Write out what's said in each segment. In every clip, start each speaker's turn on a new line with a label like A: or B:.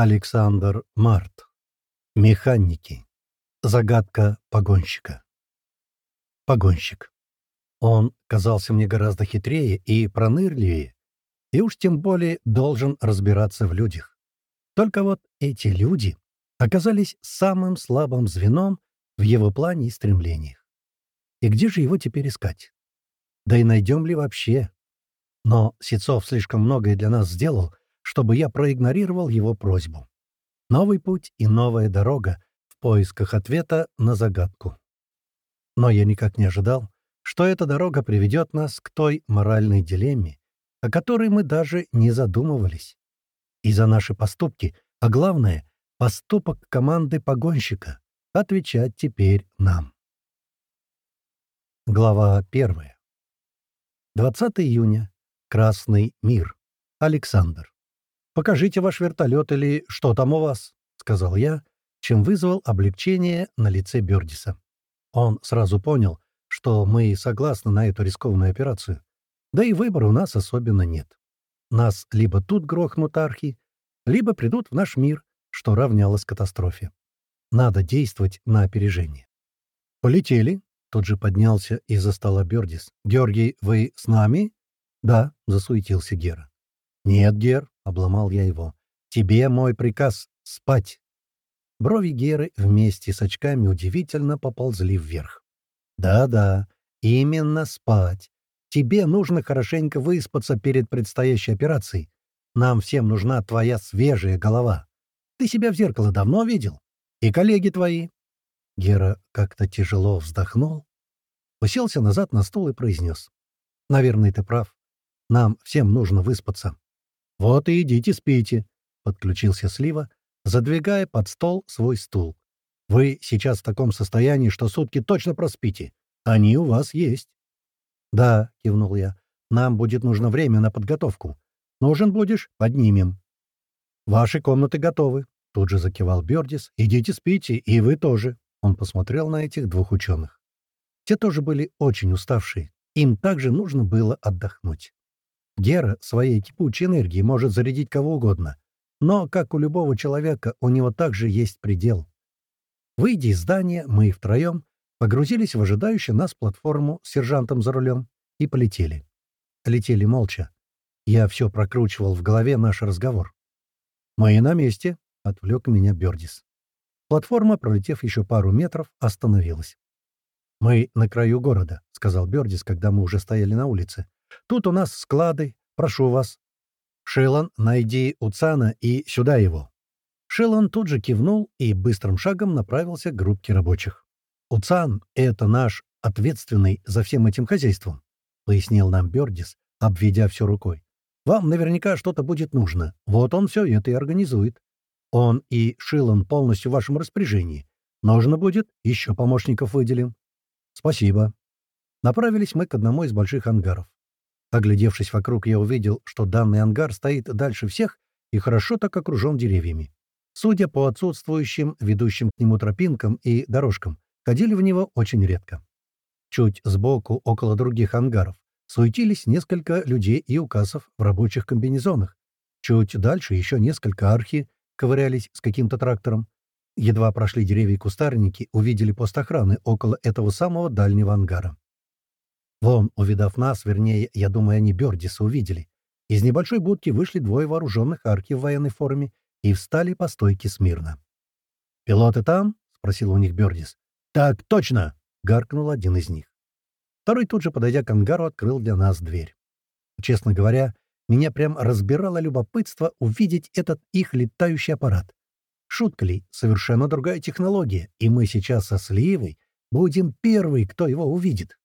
A: Александр Март. Механики. Загадка погонщика. Погонщик. Он казался мне гораздо хитрее и пронырливее, и уж тем более должен разбираться в людях. Только вот эти люди оказались самым слабым звеном в его плане и стремлениях. И где же его теперь искать? Да и найдем ли вообще? Но Сецов слишком многое для нас сделал, чтобы я проигнорировал его просьбу. Новый путь и новая дорога в поисках ответа на загадку. Но я никак не ожидал, что эта дорога приведет нас к той моральной дилемме, о которой мы даже не задумывались. И за наши поступки, а главное, поступок команды погонщика, отвечать теперь нам. Глава 1. 20 июня. Красный мир. Александр. «Покажите ваш вертолет или что там у вас», — сказал я, чем вызвал облегчение на лице Бёрдиса. Он сразу понял, что мы согласны на эту рискованную операцию. Да и выбора у нас особенно нет. Нас либо тут грохнут архи, либо придут в наш мир, что равнялось катастрофе. Надо действовать на опережение. «Полетели», — тут же поднялся из-за стола Бёрдис. «Георгий, вы с нами?» «Да», — засуетился Гера. «Нет, Гер», — обломал я его. «Тебе мой приказ — спать». Брови Геры вместе с очками удивительно поползли вверх. «Да-да, именно спать. Тебе нужно хорошенько выспаться перед предстоящей операцией. Нам всем нужна твоя свежая голова. Ты себя в зеркало давно видел? И коллеги твои?» Гера как-то тяжело вздохнул, уселся назад на стул и произнес. «Наверное, ты прав. Нам всем нужно выспаться. «Вот и идите спите», — подключился Слива, задвигая под стол свой стул. «Вы сейчас в таком состоянии, что сутки точно проспите. Они у вас есть». «Да», — кивнул я, — «нам будет нужно время на подготовку. Нужен будешь — поднимем». «Ваши комнаты готовы», — тут же закивал Бёрдис. «Идите спите, и вы тоже». Он посмотрел на этих двух ученых. Те тоже были очень уставшие. Им также нужно было отдохнуть. Гера своей кипучей энергией может зарядить кого угодно. Но, как у любого человека, у него также есть предел. Выйдя из здания, мы втроем погрузились в ожидающую нас платформу с сержантом за рулем и полетели. Летели молча. Я все прокручивал в голове наш разговор. «Мы на месте», — отвлек меня Бёрдис. Платформа, пролетев еще пару метров, остановилась. «Мы на краю города», — сказал Бёрдис, когда мы уже стояли на улице. Тут у нас склады. Прошу вас. Шелан, найди Уцана и сюда его». Шелан тут же кивнул и быстрым шагом направился к группке рабочих. «Уцан — это наш ответственный за всем этим хозяйством», — пояснил нам Бёрдис, обведя все рукой. «Вам наверняка что-то будет нужно. Вот он все это и организует. Он и Шилан полностью в вашем распоряжении. Нужно будет, еще помощников выделим». «Спасибо». Направились мы к одному из больших ангаров. Оглядевшись вокруг, я увидел, что данный ангар стоит дальше всех и хорошо так окружен деревьями. Судя по отсутствующим, ведущим к нему тропинкам и дорожкам, ходили в него очень редко. Чуть сбоку, около других ангаров, суетились несколько людей и указов в рабочих комбинезонах. Чуть дальше еще несколько архи ковырялись с каким-то трактором. Едва прошли деревья и кустарники, увидели пост охраны около этого самого дальнего ангара. Вон, увидав нас, вернее, я думаю, они Бёрдиса увидели. Из небольшой будки вышли двое вооруженных арки в военной форме и встали по стойке смирно. «Пилоты там?» — спросил у них Бёрдис. «Так точно!» — гаркнул один из них. Второй тут же, подойдя к ангару, открыл для нас дверь. Честно говоря, меня прям разбирало любопытство увидеть этот их летающий аппарат. Шутка ли, совершенно другая технология, и мы сейчас со Сливой будем первые, кто его увидит.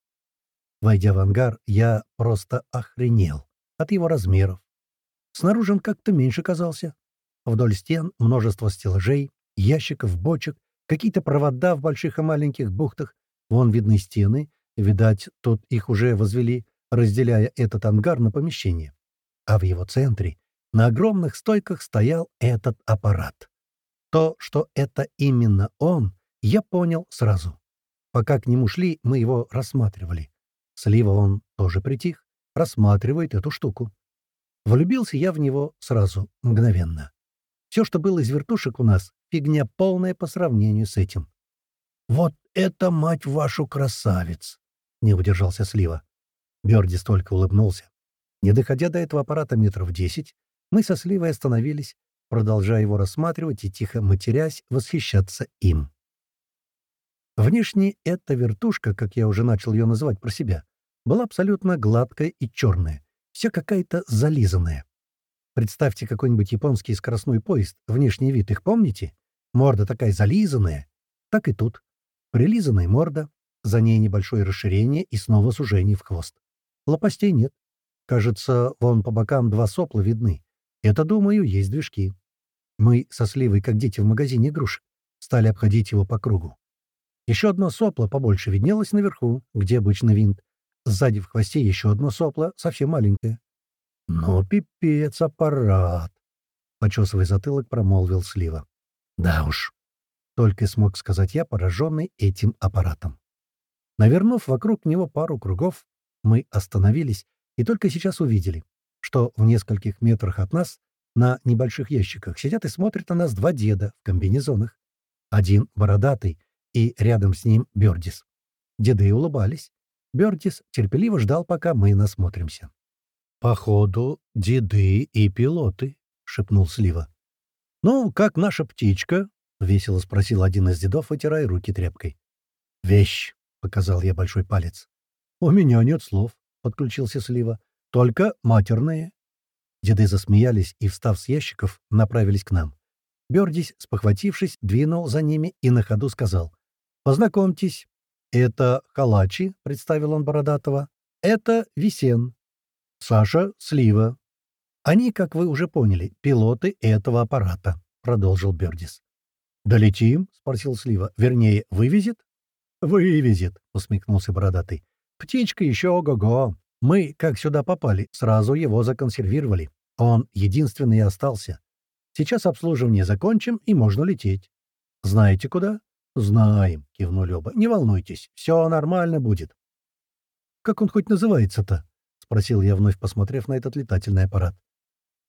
A: Войдя в ангар, я просто охренел от его размеров. Снаружи он как-то меньше казался. Вдоль стен множество стеллажей, ящиков, бочек, какие-то провода в больших и маленьких бухтах. Вон видны стены, видать, тут их уже возвели, разделяя этот ангар на помещение. А в его центре, на огромных стойках, стоял этот аппарат. То, что это именно он, я понял сразу. Пока к нему шли, мы его рассматривали. Слива он тоже притих, рассматривает эту штуку. Влюбился я в него сразу, мгновенно. Все, что было из вертушек у нас, фигня полная по сравнению с этим. «Вот это, мать вашу, красавец!» — не удержался Слива. Бёрди столько улыбнулся. Не доходя до этого аппарата метров десять, мы со Сливой остановились, продолжая его рассматривать и, тихо матерясь, восхищаться им. Внешне эта вертушка, как я уже начал ее называть про себя, была абсолютно гладкая и черная, вся какая-то зализанная. Представьте какой-нибудь японский скоростной поезд, внешний вид их помните? Морда такая зализанная. Так и тут. Прилизанная морда, за ней небольшое расширение и снова сужение в хвост. Лопастей нет. Кажется, вон по бокам два сопла видны. Это, думаю, есть движки. Мы со Сливой, как дети в магазине игрушек, стали обходить его по кругу. Еще одно сопло побольше виднелось наверху, где обычно винт. Сзади в хвосте еще одно сопло, совсем маленькое. «Ну, пипец, аппарат!» — почесывая затылок, промолвил Слива. «Да уж», — только смог сказать я, пораженный этим аппаратом. Навернув вокруг него пару кругов, мы остановились и только сейчас увидели, что в нескольких метрах от нас на небольших ящиках сидят и смотрят на нас два деда в комбинезонах. Один бородатый, и рядом с ним Бёрдис. Деды улыбались. Бёрдис терпеливо ждал, пока мы насмотримся. «Походу, деды и пилоты», — шепнул Слива. «Ну, как наша птичка?» — весело спросил один из дедов, вытирая руки тряпкой. «Вещь», — показал я большой палец. «У меня нет слов», — подключился Слива. «Только матерные». Деды засмеялись и, встав с ящиков, направились к нам. Бёрдись, спохватившись, двинул за ними и на ходу сказал. «Познакомьтесь, это Халачи», — представил он Бородатого. «Это Висен, Саша — Слива. Они, как вы уже поняли, пилоты этого аппарата», — продолжил Бердис. «Долетим?» — спросил Слива. «Вернее, вывезет?» «Вывезет», — усмехнулся Бородатый. «Птичка еще ого-го. Мы, как сюда попали, сразу его законсервировали. Он единственный и остался. Сейчас обслуживание закончим, и можно лететь». «Знаете, куда?» «Знаем», — кивнули оба. «Не волнуйтесь, все нормально будет». «Как он хоть называется-то?» — спросил я, вновь посмотрев на этот летательный аппарат.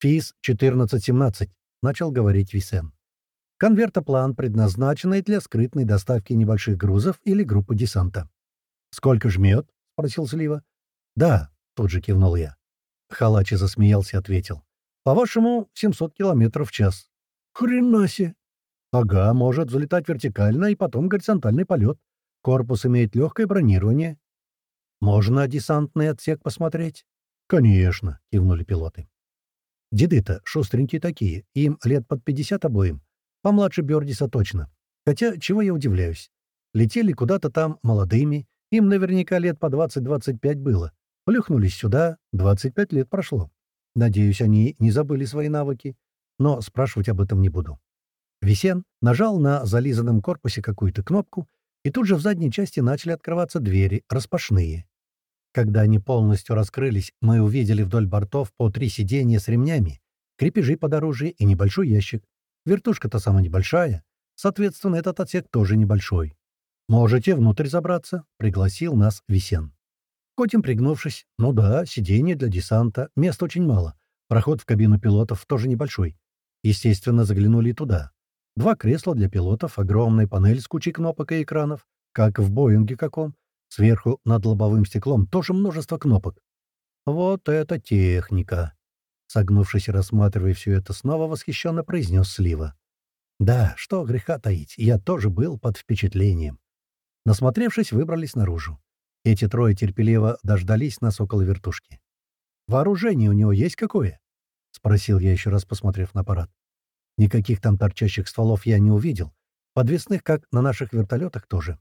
A: «ФИС-1417», — начал говорить Висен. «Конвертоплан, предназначенный для скрытной доставки небольших грузов или группы десанта». «Сколько жмет?» — спросил Слива. «Да», — тут же кивнул я. Халачи засмеялся и ответил. «По-вашему, 700 километров в час». «Хрена себе!» «Ага, может взлетать вертикально и потом горизонтальный полет. Корпус имеет легкое бронирование, «Можно десантный отсек посмотреть?» «Конечно», — кивнули пилоты. Деды-то шустренькие такие, им лет под пятьдесят обоим. Помладше Бёрдиса точно. Хотя, чего я удивляюсь. Летели куда-то там молодыми, им наверняка лет по 20-25 было. Плюхнулись сюда, 25 лет прошло. Надеюсь, они не забыли свои навыки, но спрашивать об этом не буду. Весен нажал на зализанном корпусе какую-то кнопку, и тут же в задней части начали открываться двери, распашные. Когда они полностью раскрылись, мы увидели вдоль бортов по три сиденья с ремнями, крепежи под оружие и небольшой ящик. Вертушка-то самая небольшая, соответственно, этот отсек тоже небольшой. «Можете внутрь забраться», — пригласил нас Весен. Котим пригнувшись, ну да, сиденье для десанта, мест очень мало. Проход в кабину пилотов тоже небольшой. Естественно, заглянули туда. Два кресла для пилотов, огромная панель с кучей кнопок и экранов, как в Боинге каком, Сверху над лобовым стеклом тоже множество кнопок. Вот это техника! Согнувшись и рассматривая все это, снова восхищенно произнес Слива. Да, что греха таить, я тоже был под впечатлением. Насмотревшись, выбрались наружу. Эти трое терпеливо дождались нас около вертушки. «Вооружение у него есть какое?» — спросил я еще раз, посмотрев на аппарат. Никаких там торчащих стволов я не увидел. Подвесных, как на наших вертолетах, тоже.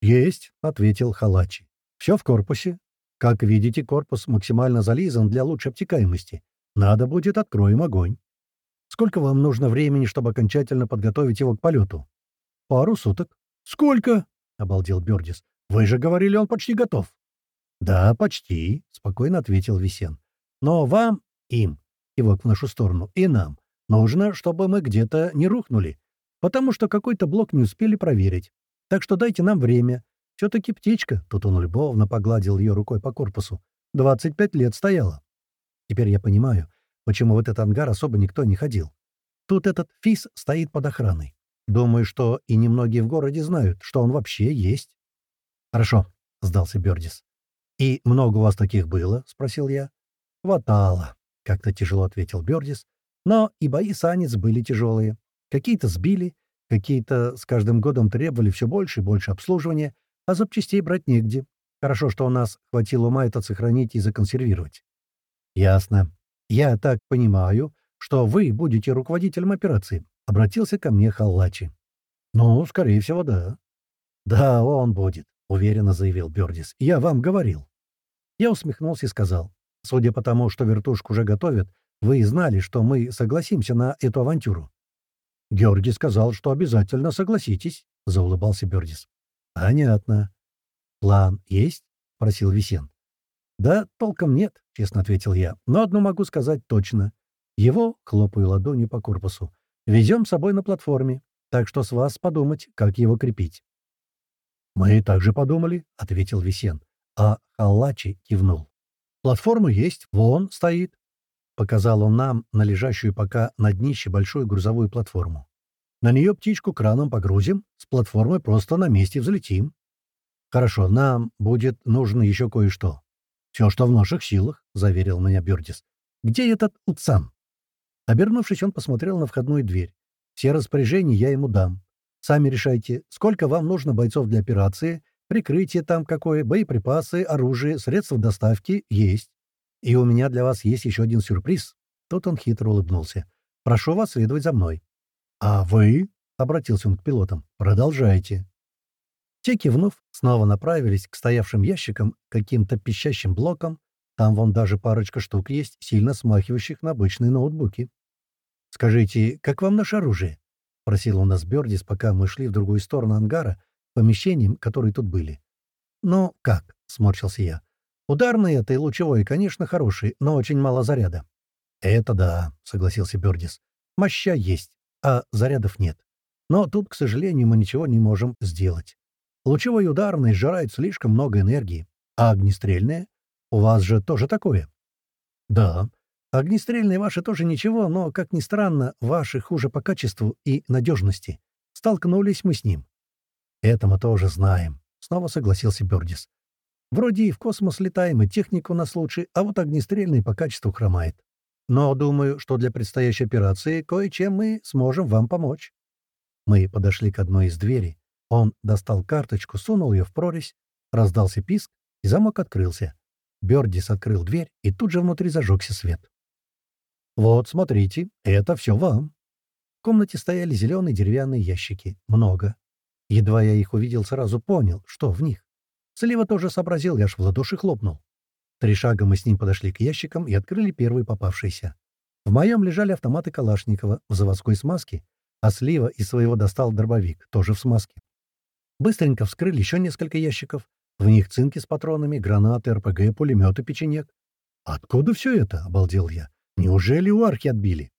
A: «Есть», — ответил Халачи. «Все в корпусе. Как видите, корпус максимально зализан для лучшей обтекаемости. Надо будет, откроем огонь. Сколько вам нужно времени, чтобы окончательно подготовить его к полету?» «Пару суток». «Сколько?» — обалдел Бёрдис. «Вы же говорили, он почти готов». «Да, почти», — спокойно ответил Висен. «Но вам, им, его в нашу сторону, и нам, нужно, чтобы мы где-то не рухнули, потому что какой-то блок не успели проверить. Так что дайте нам время. Все-таки птичка, тут он любовно погладил ее рукой по корпусу, 25 лет стояла. Теперь я понимаю, почему в этот ангар особо никто не ходил. Тут этот ФИС стоит под охраной. Думаю, что и немногие в городе знают, что он вообще есть». «Хорошо», — сдался Бёрдис. «И много у вас таких было?» — спросил я. «Хватало», — как-то тяжело ответил Бёрдис. «Но и бои с Анец были тяжелые. Какие-то сбили, какие-то с каждым годом требовали все больше и больше обслуживания, а запчастей брать негде. Хорошо, что у нас хватило ума это сохранить и законсервировать». «Ясно. Я так понимаю, что вы будете руководителем операции», — обратился ко мне Халлачи. «Ну, скорее всего, да». «Да, он будет», — уверенно заявил Бёрдис. «Я вам говорил». Я усмехнулся и сказал. «Судя по тому, что вертушку уже готовят, вы знали, что мы согласимся на эту авантюру». «Георгий сказал, что обязательно согласитесь», — заулыбался Бёрдис. «Понятно». «План есть?» — просил Висен. «Да, толком нет», — честно ответил я. «Но одно могу сказать точно. Его, хлопаю ладонью по корпусу, везем с собой на платформе, так что с вас подумать, как его крепить». «Мы также подумали», — ответил Висен, а Халлачи кивнул. «Платформа есть, вон стоит», — показал он нам на лежащую пока на днище большую грузовую платформу. «На нее птичку краном погрузим, с платформы просто на месте взлетим». «Хорошо, нам будет нужно еще кое-что». «Все, что в наших силах», — заверил меня Бёрдис. «Где этот Уцан?» Обернувшись, он посмотрел на входную дверь. «Все распоряжения я ему дам. Сами решайте, сколько вам нужно бойцов для операции, прикрытие там какое, боеприпасы, оружие, средства доставки есть. И у меня для вас есть еще один сюрприз». Тут он хитро улыбнулся. «Прошу вас следовать за мной». «А вы?» — обратился он к пилотам. «Продолжайте». Те, кивнув, снова направились к стоявшим ящикам, каким-то пищащим блокам, там вон даже парочка штук есть, сильно смахивающих на обычные ноутбуки. «Скажите, как вам наше оружие?» — просил у нас Бёрдис, пока мы шли в другую сторону ангара, помещением, которые тут были. «Ну, как?» — сморщился я. «Ударные это и лучевое, конечно, хорошие, но очень мало заряда». «Это да», — согласился Бёрдис. «Моща есть, а зарядов нет. Но тут, к сожалению, мы ничего не можем сделать. Лучевой ударный сжирает слишком много энергии, а огнестрельное у вас же тоже такое?» «Да. Огнестрельные ваши тоже ничего, но, как ни странно, ваши хуже по качеству и надежности. Столкнулись мы с ним». «Это мы тоже знаем», — снова согласился Бёрдис. «Вроде и в космос летаем, и техника у нас а вот огнестрельный по качеству хромает. Но думаю, что для предстоящей операции кое-чем мы сможем вам помочь». Мы подошли к одной из дверей. Он достал карточку, сунул ее в прорезь, раздался писк, и замок открылся. Бёрдис открыл дверь, и тут же внутри зажегся свет. «Вот, смотрите, это все вам». В комнате стояли зеленые деревянные ящики. Много. Едва я их увидел, сразу понял, что в них. Слива тоже сообразил, я аж в ладоши хлопнул. Три шага мы с ним подошли к ящикам и открыли первый попавшийся. В моем лежали автоматы Калашникова в заводской смазке, а Слива из своего достал дробовик, тоже в смазке. Быстренько вскрыли еще несколько ящиков, в них цинки с патронами, гранаты, РПГ, пулеметы, печенек. «Откуда все это?» — обалдел я. «Неужели у архи отбили?»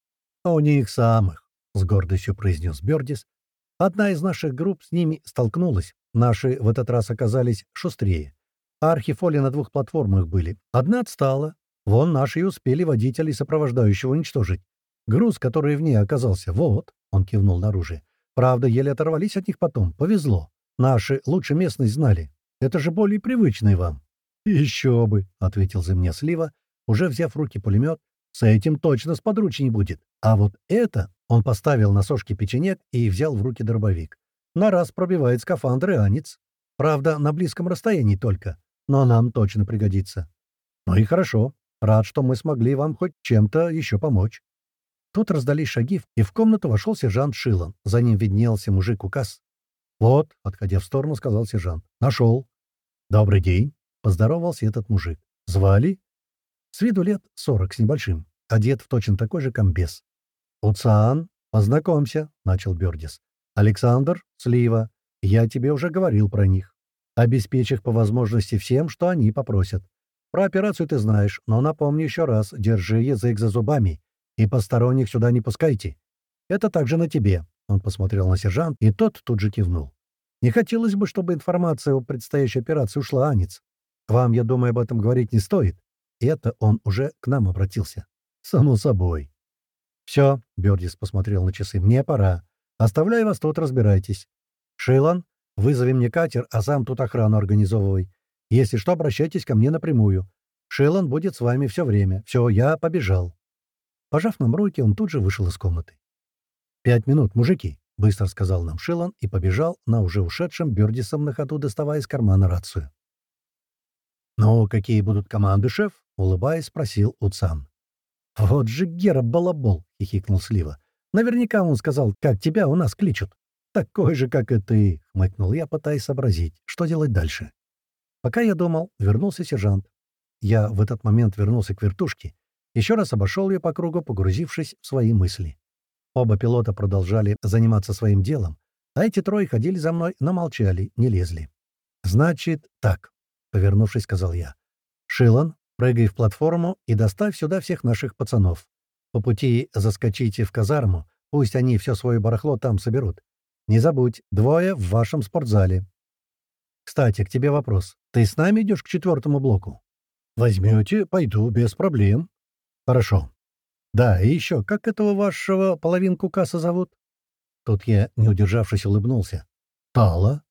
A: «А у них самых», — с гордостью произнес Бёрдис. «Одна из наших групп с ними столкнулась. Наши в этот раз оказались шустрее. Архи Фоли на двух платформах были. Одна отстала. Вон наши и успели водителей сопровождающего уничтожить. Груз, который в ней оказался, вот», — он кивнул на. «Правда, еле оторвались от них потом. Повезло. Наши лучше местность знали. Это же более привычный вам». «Еще бы», — ответил за меня Слива, уже взяв в руки пулемет. «С этим точно сподручней будет. А вот это...» — он поставил на сошки печенек и взял в руки дробовик. «На раз пробивает скафандр и анец. Правда, на близком расстоянии только. Но нам точно пригодится». «Ну и хорошо. Рад, что мы смогли вам хоть чем-то еще помочь». Тут раздались шаги, и в комнату вошел сержант Шилан. За ним виднелся мужик-указ. «Вот», — отходя в сторону, сказал сержант. «Нашел». «Добрый день», — поздоровался этот мужик. «Звали?» С виду лет сорок с небольшим, одет в точно такой же комбез. «Уцан, познакомься», — начал Бёрдис. «Александр, Слива, я тебе уже говорил про них. Обеспечь их по возможности всем, что они попросят. Про операцию ты знаешь, но напомню еще раз, держи язык за зубами и посторонних сюда не пускайте. Это также на тебе. Он посмотрел на сержант, и тот тут же кивнул. «Не хотелось бы, чтобы информация о предстоящей операции ушла, Анец. Вам, я думаю, об этом говорить не стоит». Это он уже к нам обратился. «Само собой». «Все», — Бёрдис посмотрел на часы, — «мне пора. Оставляю вас тут, разбирайтесь. Шейлон, вызови мне катер, а сам тут охрану организовывай. Если что, обращайтесь ко мне напрямую. Шейлон будет с вами все время. Все, я побежал». Пожав нам руки, он тут же вышел из комнаты. «Пять минут, мужики», — быстро сказал нам Шилан и побежал на уже ушедшем Бёрдисом на ходу, доставая из кармана рацию. «Ну, какие будут команды, шеф?» — улыбаясь, спросил Уцан. «Вот же Гера балабол!» — хихикнул Слива. «Наверняка он сказал, как тебя у нас кличут». «Такой же, как и ты!» — хмыкнул я, пытаясь сообразить, что делать дальше. Пока я думал, вернулся сержант. Я в этот момент вернулся к вертушке, еще раз обошел ее по кругу, погрузившись в свои мысли. Оба пилота продолжали заниматься своим делом, а эти трое ходили за мной, но молчали, не лезли. «Значит, так», — повернувшись, сказал я. «Шилан, прыгай в платформу и доставь сюда всех наших пацанов. По пути заскочите в казарму, пусть они все свое барахло там соберут. Не забудь, двое в вашем спортзале. Кстати, к тебе вопрос. Ты с нами идешь к четвертому блоку? Возьмете, пойду, без проблем. Хорошо. «Да, и еще, как этого вашего половинку касса зовут?» Тут я, не удержавшись, улыбнулся. «Тала?»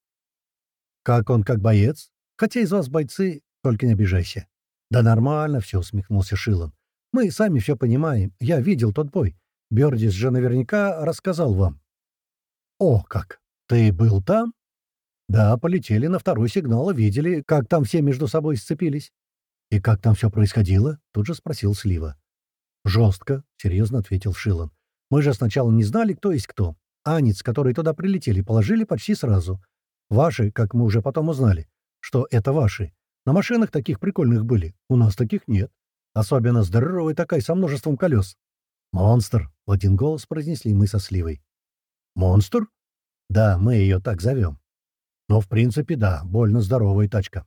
A: «Как он, как боец? Хотя из вас бойцы, только не обижайся». «Да нормально все», — усмехнулся Шилан. «Мы сами все понимаем. Я видел тот бой. Бёрдис же наверняка рассказал вам». «О, как! Ты был там?» «Да, полетели на второй сигнал, видели, как там все между собой сцепились». «И как там все происходило?» — тут же спросил Слива. «Жестко», — серьезно ответил Шилан. «Мы же сначала не знали, кто есть кто. Анец, которые туда прилетели, положили почти сразу. Ваши, как мы уже потом узнали, что это ваши. На машинах таких прикольных были. У нас таких нет. Особенно здоровая такая, со множеством колес. «Монстр!» — в один голос произнесли мы со Сливой. «Монстр?» «Да, мы ее так зовем. Но, в принципе, да, больно здоровая тачка.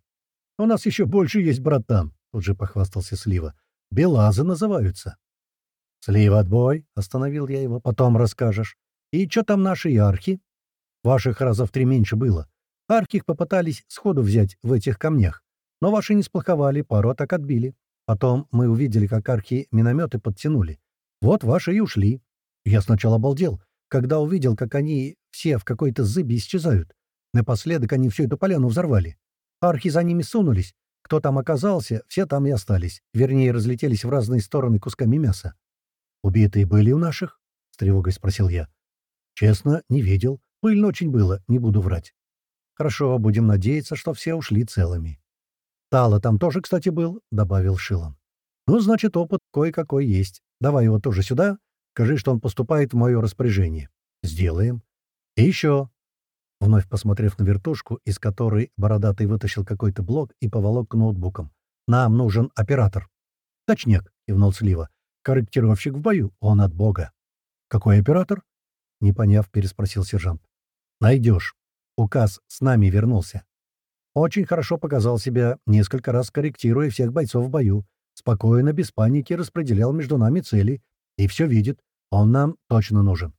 A: У нас еще больше есть, братан», — тут же похвастался Слива. «Белазы называются». «Слива отбой», — остановил я его, — «потом расскажешь. И что там наши архи?» «Ваших раза в три меньше было. Архи попытались сходу взять в этих камнях, но ваши не сплоховали, пару атак отбили. Потом мы увидели, как архи минометы подтянули. Вот ваши и ушли. Я сначала обалдел, когда увидел, как они все в какой-то зыбе исчезают. Напоследок они всю эту поляну взорвали. Архи за ними сунулись. Кто там оказался, все там и остались. Вернее, разлетелись в разные стороны кусками мяса. «Убитые были у наших?» — с тревогой спросил я. «Честно, не видел. Пыльно очень было, не буду врать». «Хорошо, будем надеяться, что все ушли целыми». «Тала там тоже, кстати, был», — добавил Шилан. «Ну, значит, опыт кое-какой есть. Давай его тоже сюда. Скажи, что он поступает в мое распоряжение». «Сделаем». «И еще». Вновь посмотрев на вертушку, из которой Бородатый вытащил какой-то блок и поволок к ноутбукам. «Нам нужен оператор». «Точняк», — кивнул Слива. Корректировщик в бою, он от Бога. Какой оператор? Не поняв, переспросил сержант. Найдешь. Указ с нами вернулся. Очень хорошо показал себя, несколько раз корректируя всех бойцов в бою. Спокойно, без паники распределял между нами цели. И все видит. Он нам точно нужен.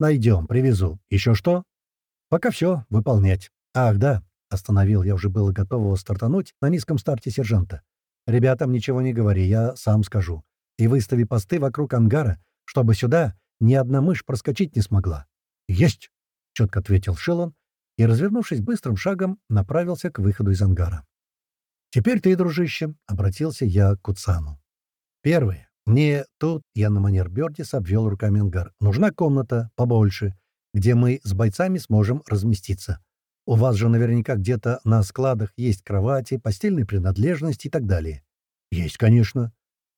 A: Найдем, привезу. Еще что? Пока все, выполнять. Ах, да, остановил я уже было готового стартануть на низком старте сержанта. Ребятам ничего не говори, я сам скажу и выстави посты вокруг ангара, чтобы сюда ни одна мышь проскочить не смогла». «Есть!» — четко ответил Шеллон и, развернувшись быстрым шагом, направился к выходу из ангара. «Теперь ты, дружище», — обратился я к Уцану. «Первое. Мне тут, я на манер Бёрдис обвел руками ангар, нужна комната побольше, где мы с бойцами сможем разместиться. У вас же наверняка где-то на складах есть кровати, постельные принадлежности и так далее». «Есть, конечно».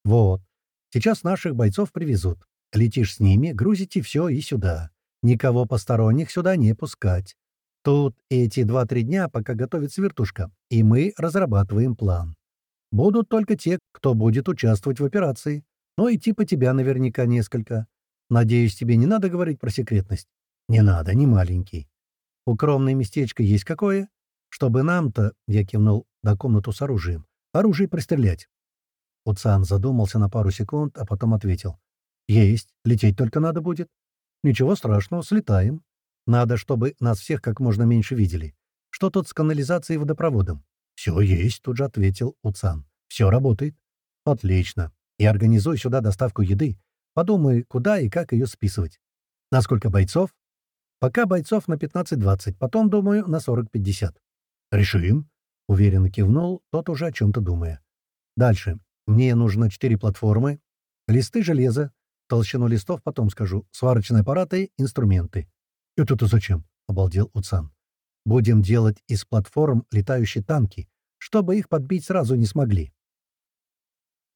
A: «Вот. Сейчас наших бойцов привезут. Летишь с ними, грузите все и сюда. Никого посторонних сюда не пускать. Тут эти два-три дня, пока готовится вертушка, и мы разрабатываем план. Будут только те, кто будет участвовать в операции. Ну и типа тебя наверняка несколько. Надеюсь, тебе не надо говорить про секретность? Не надо, не маленький. Укромное местечко есть какое? Чтобы нам-то, я кивнул на комнату с оружием, оружие пристрелять. Уцан задумался на пару секунд, а потом ответил. «Есть. Лететь только надо будет. Ничего страшного, слетаем. Надо, чтобы нас всех как можно меньше видели. Что тут с канализацией и водопроводом?» «Все есть», — тут же ответил Уцан. «Все работает». «Отлично. И организуй сюда доставку еды. Подумай, куда и как ее списывать. На сколько бойцов? Пока бойцов на 15-20, потом, думаю, на 40-50. Решим. Уверенно кивнул, тот уже о чем-то думая. Дальше. Мне нужно четыре платформы, листы железа, толщину листов потом скажу, сварочные аппараты, инструменты. «Это-то зачем?» — обалдел Уцан. «Будем делать из платформ летающие танки, чтобы их подбить сразу не смогли.